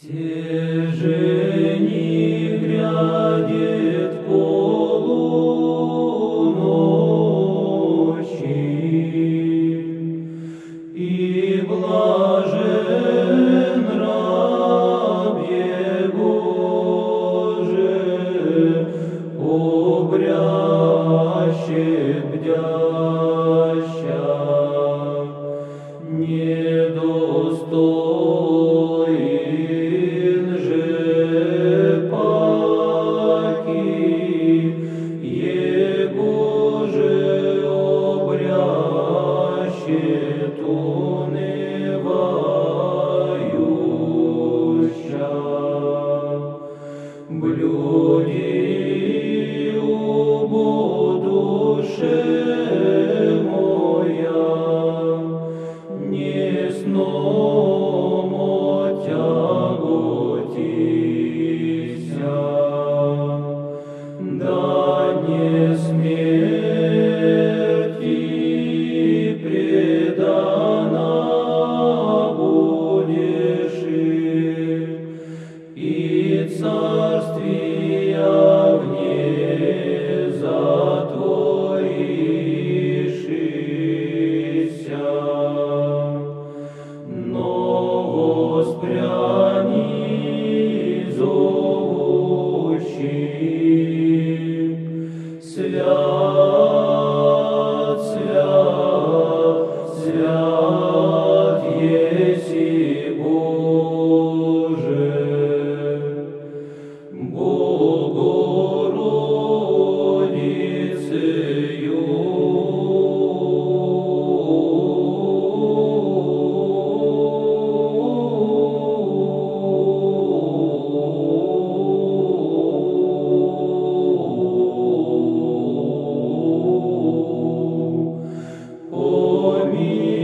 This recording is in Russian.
Все жени грядет полуночи, и блажен раб Егоже, обрящет бдяща, недостоин смерти предана будешь, и царствия вне затворишися. Но воспряни me.